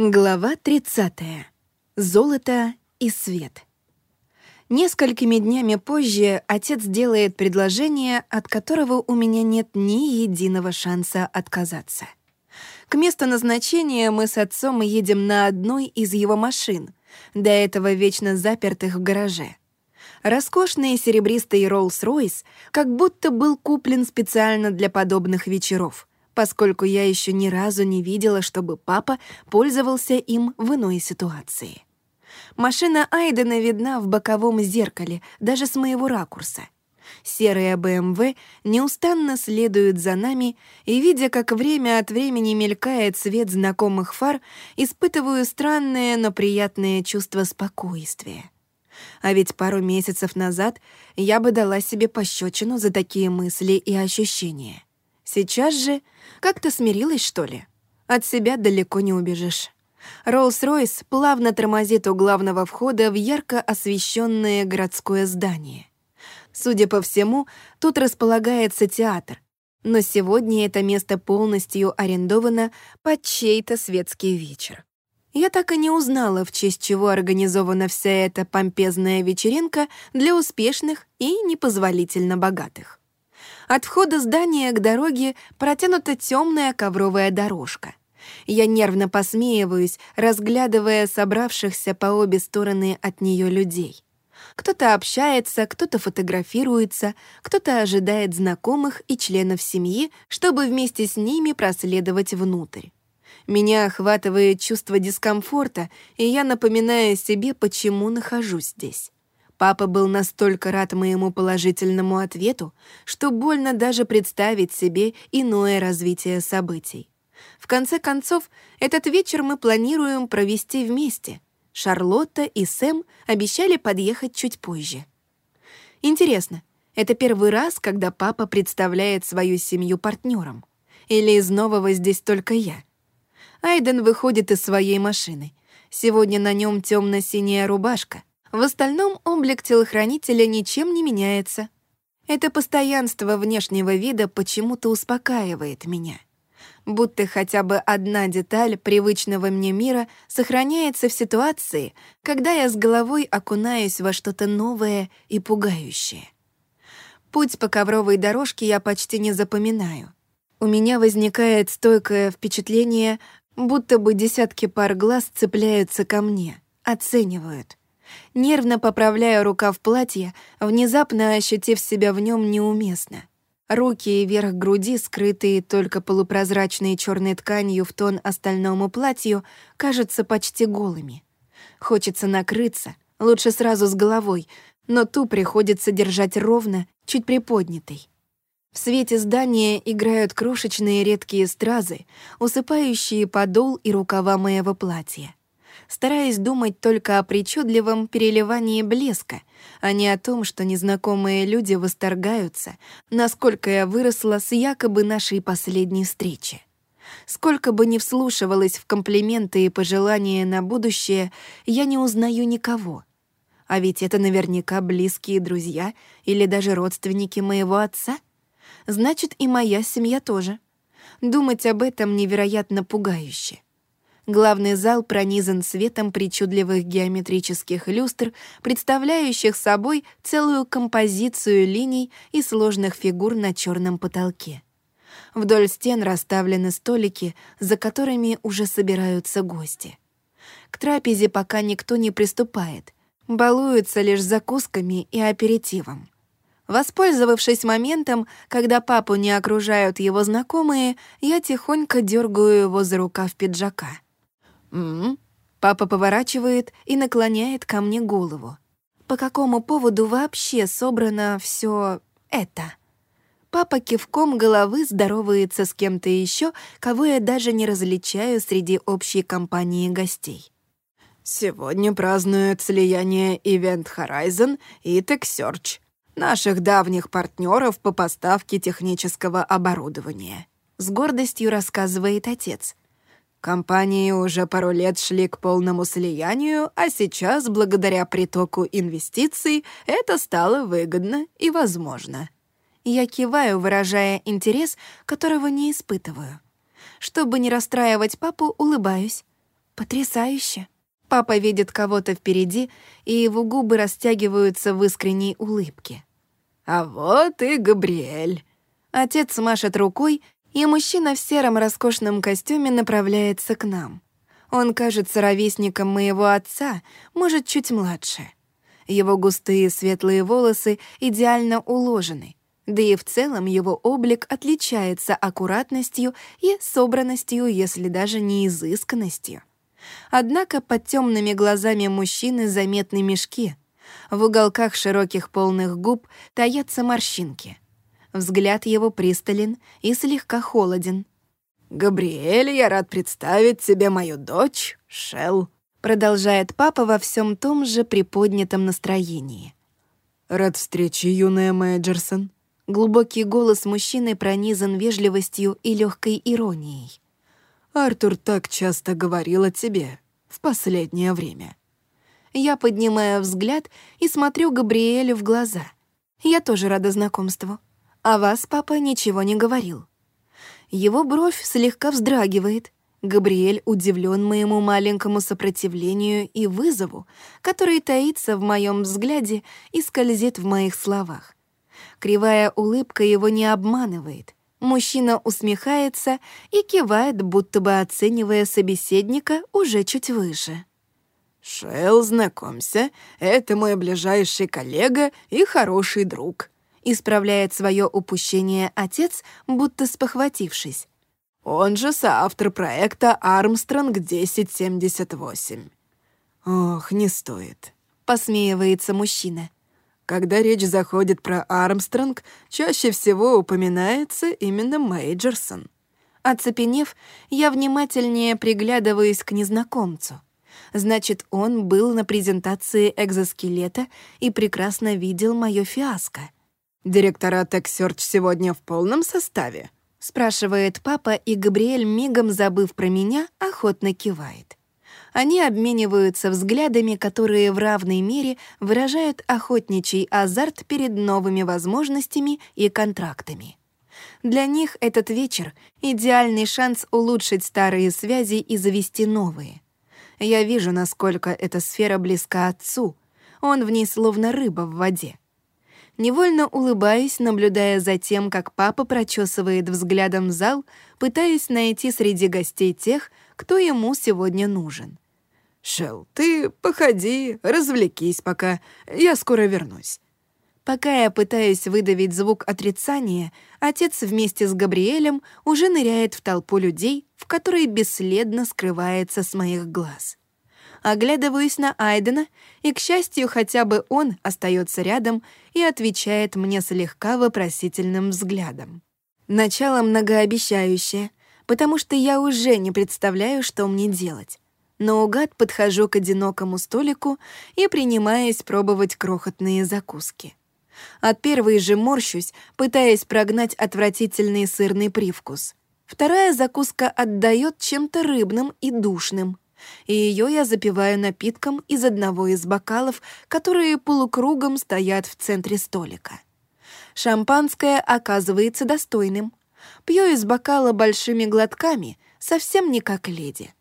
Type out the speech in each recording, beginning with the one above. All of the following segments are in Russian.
Глава 30. Золото и свет. Несколькими днями позже отец делает предложение, от которого у меня нет ни единого шанса отказаться. К месту назначения мы с отцом едем на одной из его машин, до этого вечно запертых в гараже. Роскошный серебристый Роллс-Ройс как будто был куплен специально для подобных вечеров поскольку я еще ни разу не видела, чтобы папа пользовался им в иной ситуации. Машина Айдена видна в боковом зеркале, даже с моего ракурса. Серая БМВ неустанно следует за нами, и, видя, как время от времени мелькает свет знакомых фар, испытываю странное, но приятное чувство спокойствия. А ведь пару месяцев назад я бы дала себе пощечину за такие мысли и ощущения. Сейчас же как-то смирилась, что ли? От себя далеко не убежишь. Роллс-Ройс плавно тормозит у главного входа в ярко освещенное городское здание. Судя по всему, тут располагается театр, но сегодня это место полностью арендовано под чей-то светский вечер. Я так и не узнала, в честь чего организована вся эта помпезная вечеринка для успешных и непозволительно богатых. От входа здания к дороге протянута темная ковровая дорожка. Я нервно посмеиваюсь, разглядывая собравшихся по обе стороны от нее людей. Кто-то общается, кто-то фотографируется, кто-то ожидает знакомых и членов семьи, чтобы вместе с ними проследовать внутрь. Меня охватывает чувство дискомфорта, и я напоминаю себе, почему нахожусь здесь. Папа был настолько рад моему положительному ответу, что больно даже представить себе иное развитие событий. В конце концов, этот вечер мы планируем провести вместе. Шарлотта и Сэм обещали подъехать чуть позже. Интересно, это первый раз, когда папа представляет свою семью партнером? Или из нового здесь только я? Айден выходит из своей машины. Сегодня на нем темно-синяя рубашка, в остальном облик телохранителя ничем не меняется. Это постоянство внешнего вида почему-то успокаивает меня. Будто хотя бы одна деталь привычного мне мира сохраняется в ситуации, когда я с головой окунаюсь во что-то новое и пугающее. Путь по ковровой дорожке я почти не запоминаю. У меня возникает стойкое впечатление, будто бы десятки пар глаз цепляются ко мне, оценивают. Нервно поправляя рукав платья, внезапно ощутив себя в нем неуместно. Руки и верх груди, скрытые только полупрозрачной черной тканью в тон остальному платью, кажутся почти голыми. Хочется накрыться, лучше сразу с головой, но ту приходится держать ровно, чуть приподнятой. В свете здания играют крошечные редкие стразы, усыпающие подол и рукава моего платья стараясь думать только о причудливом переливании блеска, а не о том, что незнакомые люди восторгаются, насколько я выросла с якобы нашей последней встречи. Сколько бы ни вслушивалась в комплименты и пожелания на будущее, я не узнаю никого. А ведь это наверняка близкие друзья или даже родственники моего отца. Значит, и моя семья тоже. Думать об этом невероятно пугающе. Главный зал пронизан светом причудливых геометрических люстр, представляющих собой целую композицию линий и сложных фигур на черном потолке. Вдоль стен расставлены столики, за которыми уже собираются гости. К трапезе пока никто не приступает, балуются лишь закусками и аперитивом. Воспользовавшись моментом, когда папу не окружают его знакомые, я тихонько дергаю его за рукав пиджака — «М-м». Папа поворачивает и наклоняет ко мне голову. По какому поводу вообще собрано все это? Папа кивком головы здоровается с кем-то еще, кого я даже не различаю среди общей компании гостей. «Сегодня празднуют слияние Event Horizon и TechSearch, наших давних партнеров по поставке технического оборудования», — с гордостью рассказывает отец — Компании уже пару лет шли к полному слиянию, а сейчас, благодаря притоку инвестиций, это стало выгодно и возможно. Я киваю, выражая интерес, которого не испытываю. Чтобы не расстраивать папу, улыбаюсь. Потрясающе. Папа видит кого-то впереди, и его губы растягиваются в искренней улыбке. «А вот и Габриэль». Отец машет рукой, и мужчина в сером роскошном костюме направляется к нам. Он кажется ровесником моего отца, может, чуть младше. Его густые светлые волосы идеально уложены, да и в целом его облик отличается аккуратностью и собранностью, если даже не изысканностью. Однако под темными глазами мужчины заметны мешки. В уголках широких полных губ таятся морщинки. Взгляд его пристален и слегка холоден. «Габриэль, я рад представить тебе мою дочь, Шелл», продолжает папа во всем том же приподнятом настроении. «Рад встрече, юная Мэджерсон». Глубокий голос мужчины пронизан вежливостью и легкой иронией. Артур так часто говорил о тебе в последнее время. Я поднимаю взгляд и смотрю Габриэлю в глаза. Я тоже рада знакомству. А вас папа ничего не говорил. Его бровь слегка вздрагивает. Габриэль удивлен моему маленькому сопротивлению и вызову, который таится в моем взгляде и скользит в моих словах. Кривая улыбка его не обманывает. Мужчина усмехается и кивает, будто бы оценивая собеседника уже чуть выше. «Шелл, знакомься, это мой ближайший коллега и хороший друг», исправляет свое упущение отец, будто спохватившись. Он же соавтор проекта «Армстронг 1078». «Ох, не стоит», — посмеивается мужчина. Когда речь заходит про Армстронг, чаще всего упоминается именно Мейджерсон. Оцепенев, я внимательнее приглядываюсь к незнакомцу. Значит, он был на презентации экзоскелета и прекрасно видел моё фиаско. «Директора TechSearch сегодня в полном составе?» — спрашивает папа, и Габриэль, мигом забыв про меня, охотно кивает. Они обмениваются взглядами, которые в равной мере выражают охотничий азарт перед новыми возможностями и контрактами. Для них этот вечер — идеальный шанс улучшить старые связи и завести новые. Я вижу, насколько эта сфера близка отцу. Он в ней словно рыба в воде. Невольно улыбаюсь, наблюдая за тем, как папа прочесывает взглядом зал, пытаясь найти среди гостей тех, кто ему сегодня нужен. «Шелл, ты походи, развлекись пока, я скоро вернусь». Пока я пытаюсь выдавить звук отрицания, отец вместе с Габриэлем уже ныряет в толпу людей, в которой бесследно скрывается с моих глаз оглядываюсь на Айдена, и, к счастью, хотя бы он остается рядом и отвечает мне слегка вопросительным взглядом. Начало многообещающее, потому что я уже не представляю, что мне делать. Наугад подхожу к одинокому столику и принимаюсь пробовать крохотные закуски. От первой же морщусь, пытаясь прогнать отвратительный сырный привкус. Вторая закуска отдает чем-то рыбным и душным — и ее я запиваю напитком из одного из бокалов, которые полукругом стоят в центре столика. Шампанское оказывается достойным. Пью из бокала большими глотками, совсем не как леди.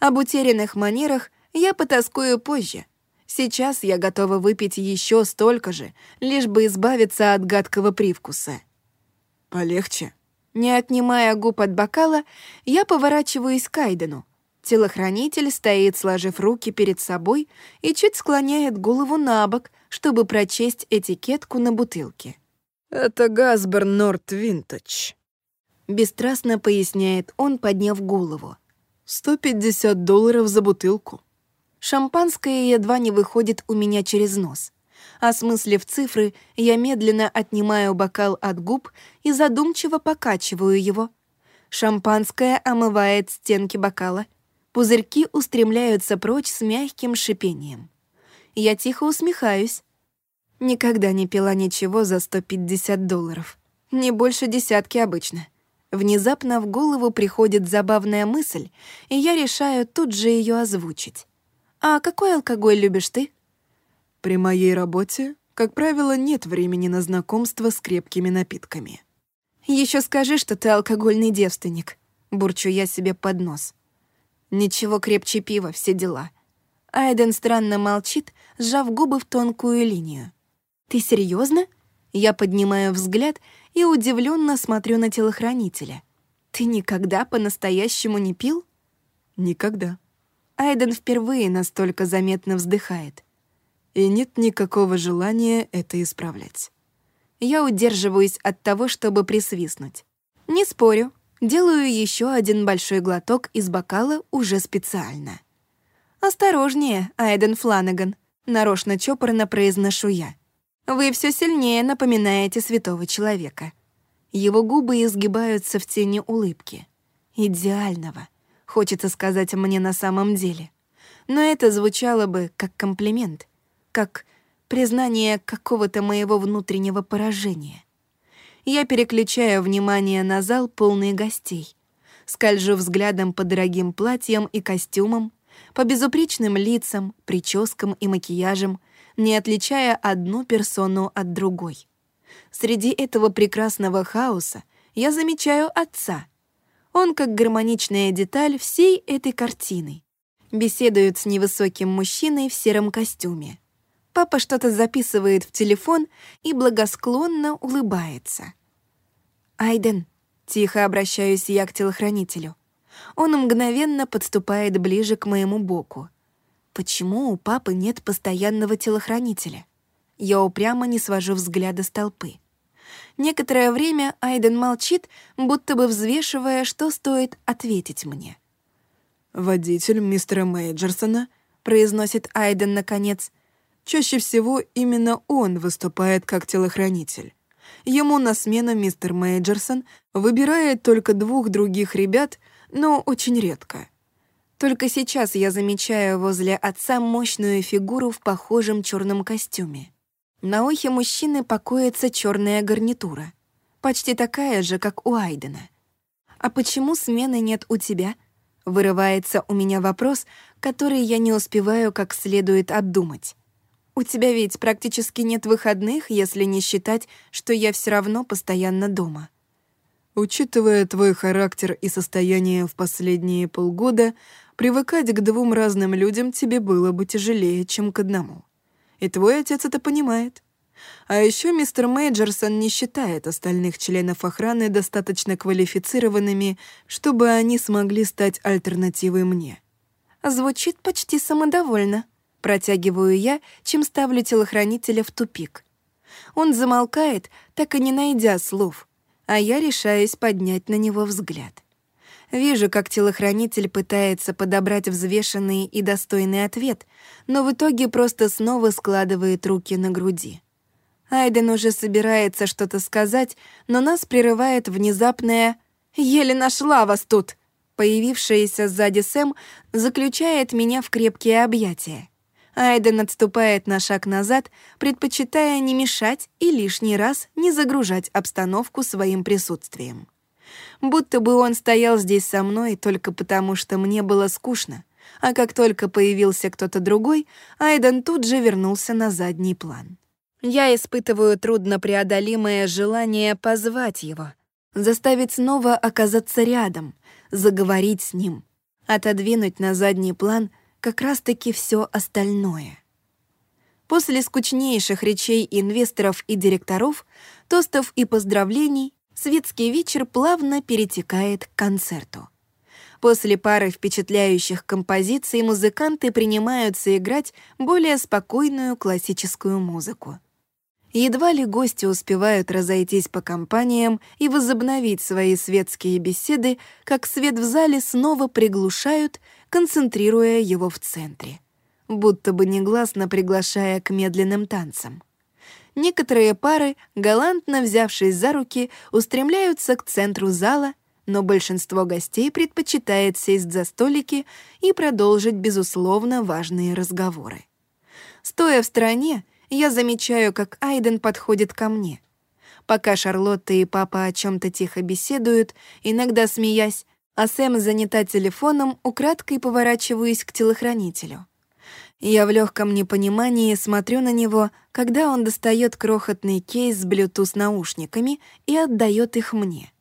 Об утерянных манерах я потаскую позже. Сейчас я готова выпить еще столько же, лишь бы избавиться от гадкого привкуса. «Полегче». Не отнимая губ от бокала, я поворачиваюсь к Айдену, Телохранитель стоит, сложив руки перед собой и чуть склоняет голову на бок, чтобы прочесть этикетку на бутылке. «Это Газберн Норт Винтаж», — бесстрастно поясняет он, подняв голову. «150 долларов за бутылку». Шампанское едва не выходит у меня через нос. Осмыслив цифры, я медленно отнимаю бокал от губ и задумчиво покачиваю его. Шампанское омывает стенки бокала — Пузырьки устремляются прочь с мягким шипением. Я тихо усмехаюсь. Никогда не пила ничего за 150 долларов. Не больше десятки обычно. Внезапно в голову приходит забавная мысль, и я решаю тут же ее озвучить. «А какой алкоголь любишь ты?» «При моей работе, как правило, нет времени на знакомство с крепкими напитками». Еще скажи, что ты алкогольный девственник», — бурчу я себе под нос. Ничего крепче пива, все дела. Айден странно молчит, сжав губы в тонкую линию. «Ты серьезно? Я поднимаю взгляд и удивленно смотрю на телохранителя. «Ты никогда по-настоящему не пил?» «Никогда». Айден впервые настолько заметно вздыхает. И нет никакого желания это исправлять. Я удерживаюсь от того, чтобы присвистнуть. Не спорю, делаю еще один большой глоток из бокала уже специально. «Осторожнее, Айден Фланаган», — нарочно чопорно произношу я. «Вы все сильнее напоминаете святого человека». Его губы изгибаются в тени улыбки. Идеального, хочется сказать мне на самом деле. Но это звучало бы как комплимент, как признание какого-то моего внутреннего поражения. Я переключаю внимание на зал, полный гостей. Скольжу взглядом по дорогим платьям и костюмам, по безупречным лицам, прическам и макияжам, не отличая одну персону от другой. Среди этого прекрасного хаоса я замечаю отца. Он как гармоничная деталь всей этой картины. Беседует с невысоким мужчиной в сером костюме. Папа что-то записывает в телефон и благосклонно улыбается. «Айден», — тихо обращаюсь я к телохранителю. Он мгновенно подступает ближе к моему боку. Почему у папы нет постоянного телохранителя? Я упрямо не свожу взгляда с толпы. Некоторое время Айден молчит, будто бы взвешивая, что стоит ответить мне. «Водитель мистера Мейджерсона», — произносит Айден наконец, Чаще всего именно он выступает как телохранитель. Ему на смену мистер Мейджерсон выбирает только двух других ребят, но очень редко. Только сейчас я замечаю возле отца мощную фигуру в похожем черном костюме. На ухе мужчины покоится черная гарнитура, почти такая же, как у Айдена. «А почему смены нет у тебя?» Вырывается у меня вопрос, который я не успеваю как следует обдумать. У тебя ведь практически нет выходных, если не считать, что я все равно постоянно дома. Учитывая твой характер и состояние в последние полгода, привыкать к двум разным людям тебе было бы тяжелее, чем к одному. И твой отец это понимает. А еще мистер Мейджерсон не считает остальных членов охраны достаточно квалифицированными, чтобы они смогли стать альтернативой мне. Звучит почти самодовольно. Протягиваю я, чем ставлю телохранителя в тупик. Он замолкает, так и не найдя слов, а я решаюсь поднять на него взгляд. Вижу, как телохранитель пытается подобрать взвешенный и достойный ответ, но в итоге просто снова складывает руки на груди. Айден уже собирается что-то сказать, но нас прерывает внезапное «Еле нашла вас тут!» Появившаяся сзади Сэм заключает меня в крепкие объятия. Айден отступает на шаг назад, предпочитая не мешать и лишний раз не загружать обстановку своим присутствием. Будто бы он стоял здесь со мной только потому, что мне было скучно, а как только появился кто-то другой, Айден тут же вернулся на задний план. Я испытываю труднопреодолимое желание позвать его, заставить снова оказаться рядом, заговорить с ним, отодвинуть на задний план — как раз-таки все остальное. После скучнейших речей инвесторов и директоров, тостов и поздравлений, светский вечер плавно перетекает к концерту. После пары впечатляющих композиций музыканты принимаются играть более спокойную классическую музыку. Едва ли гости успевают разойтись по компаниям и возобновить свои светские беседы, как свет в зале снова приглушают, концентрируя его в центре, будто бы негласно приглашая к медленным танцам. Некоторые пары, галантно взявшись за руки, устремляются к центру зала, но большинство гостей предпочитает сесть за столики и продолжить, безусловно, важные разговоры. Стоя в стороне, я замечаю, как Айден подходит ко мне. Пока Шарлотта и папа о чем то тихо беседуют, иногда смеясь, а Сэм занята телефоном, украдкой поворачиваюсь к телохранителю. Я в легком непонимании смотрю на него, когда он достает крохотный кейс с Bluetooth-наушниками и отдает их мне.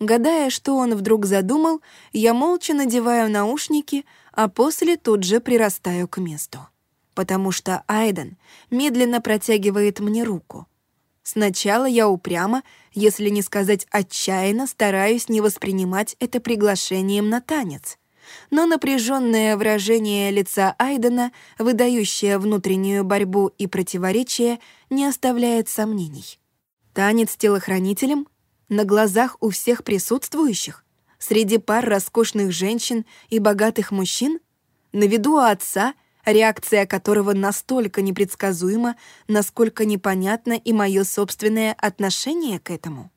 Гадая, что он вдруг задумал, я молча надеваю наушники, а после тут же прирастаю к месту. Потому что Айден медленно протягивает мне руку. Сначала я упрямо, если не сказать отчаянно, стараюсь не воспринимать это приглашением на танец. Но напряженное выражение лица Айдена, выдающее внутреннюю борьбу и противоречие, не оставляет сомнений. Танец с телохранителем на глазах у всех присутствующих, среди пар роскошных женщин и богатых мужчин, на виду у отца, реакция которого настолько непредсказуема, насколько непонятно и мое собственное отношение к этому.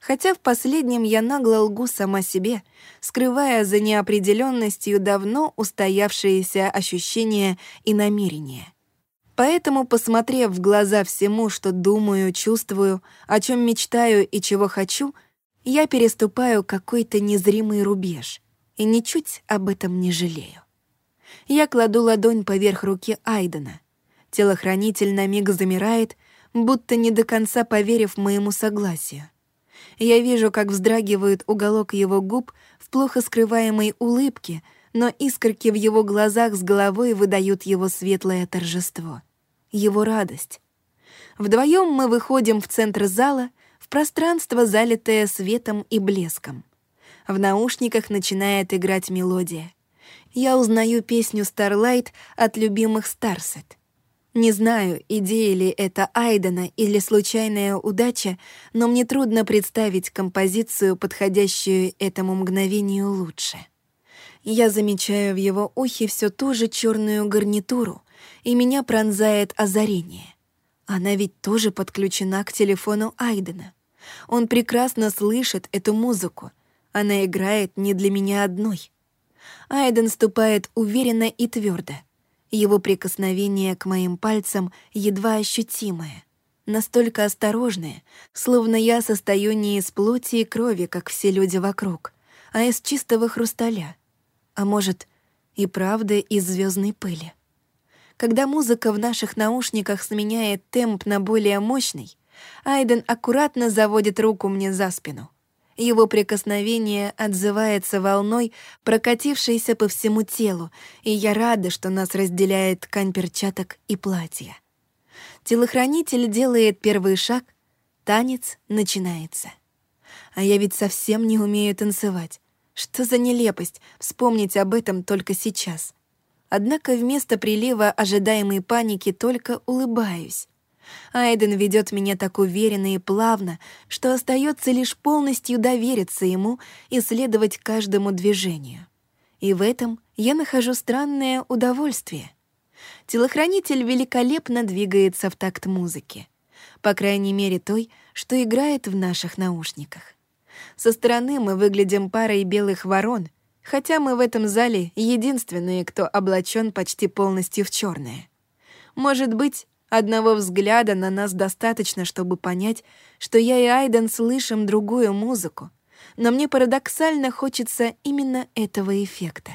Хотя в последнем я нагло лгу сама себе, скрывая за неопределенностью давно устоявшиеся ощущения и намерения. Поэтому, посмотрев в глаза всему, что думаю, чувствую, о чем мечтаю и чего хочу, я переступаю какой-то незримый рубеж и ничуть об этом не жалею. Я кладу ладонь поверх руки Айдена. Телохранитель на миг замирает, будто не до конца поверив моему согласию. Я вижу, как вздрагивает уголок его губ в плохо скрываемой улыбке — но искорки в его глазах с головой выдают его светлое торжество, его радость. Вдвоем мы выходим в центр зала, в пространство, залитое светом и блеском. В наушниках начинает играть мелодия. Я узнаю песню Starlight от любимых Старсет. Не знаю, идея ли это Айдена или случайная удача, но мне трудно представить композицию, подходящую этому мгновению лучше. Я замечаю в его ухе все ту же черную гарнитуру, и меня пронзает озарение. Она ведь тоже подключена к телефону Айдена. Он прекрасно слышит эту музыку. Она играет не для меня одной. Айден ступает уверенно и твердо. Его прикосновение к моим пальцам едва ощутимое, настолько осторожное, словно я состою не из плоти и крови, как все люди вокруг, а из чистого хрусталя — а может, и правда из звездной пыли. Когда музыка в наших наушниках сменяет темп на более мощный, Айден аккуратно заводит руку мне за спину. Его прикосновение отзывается волной, прокатившейся по всему телу, и я рада, что нас разделяет ткань перчаток и платья. Телохранитель делает первый шаг, танец начинается. А я ведь совсем не умею танцевать. Что за нелепость вспомнить об этом только сейчас. Однако вместо прилива ожидаемой паники только улыбаюсь. Айден ведет меня так уверенно и плавно, что остается лишь полностью довериться ему и следовать каждому движению. И в этом я нахожу странное удовольствие. Телохранитель великолепно двигается в такт музыки. По крайней мере той, что играет в наших наушниках. Со стороны мы выглядим парой белых ворон, хотя мы в этом зале единственные, кто облачен почти полностью в черное. Может быть, одного взгляда на нас достаточно, чтобы понять, что я и Айден слышим другую музыку, но мне парадоксально хочется именно этого эффекта.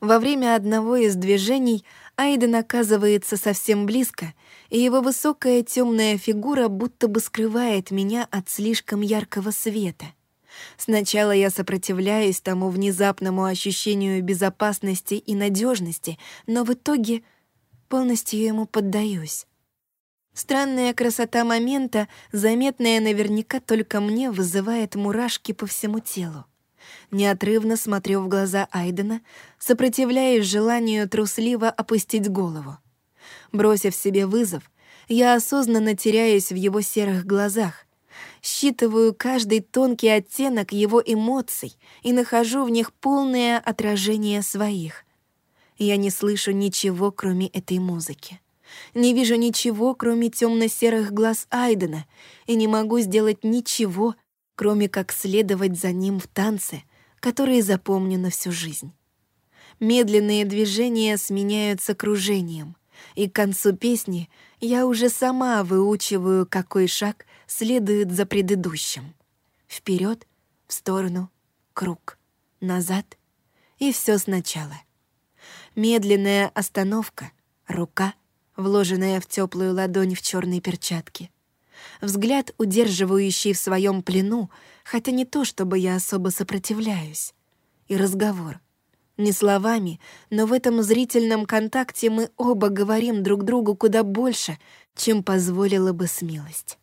Во время одного из движений Айден оказывается совсем близко, и его высокая темная фигура будто бы скрывает меня от слишком яркого света — Сначала я сопротивляюсь тому внезапному ощущению безопасности и надежности, но в итоге полностью ему поддаюсь. Странная красота момента, заметная наверняка только мне, вызывает мурашки по всему телу. Неотрывно смотрю в глаза Айдена, сопротивляясь желанию трусливо опустить голову. Бросив себе вызов, я осознанно теряюсь в его серых глазах, считываю каждый тонкий оттенок его эмоций и нахожу в них полное отражение своих. Я не слышу ничего, кроме этой музыки. Не вижу ничего, кроме темно-серых глаз Айдена, и не могу сделать ничего, кроме как следовать за ним в танце, которые запомню на всю жизнь. Медленные движения сменяются кружением, и к концу песни я уже сама выучиваю, какой шаг следует за предыдущим. Вперед, в сторону, круг, назад и все сначала. Медленная остановка, рука, вложенная в теплую ладонь в черной перчатке. взгляд, удерживающий в своем плену, хотя не то, чтобы я особо сопротивляюсь. И разговор. Не словами, но в этом зрительном контакте мы оба говорим друг другу куда больше, чем позволила бы смелость.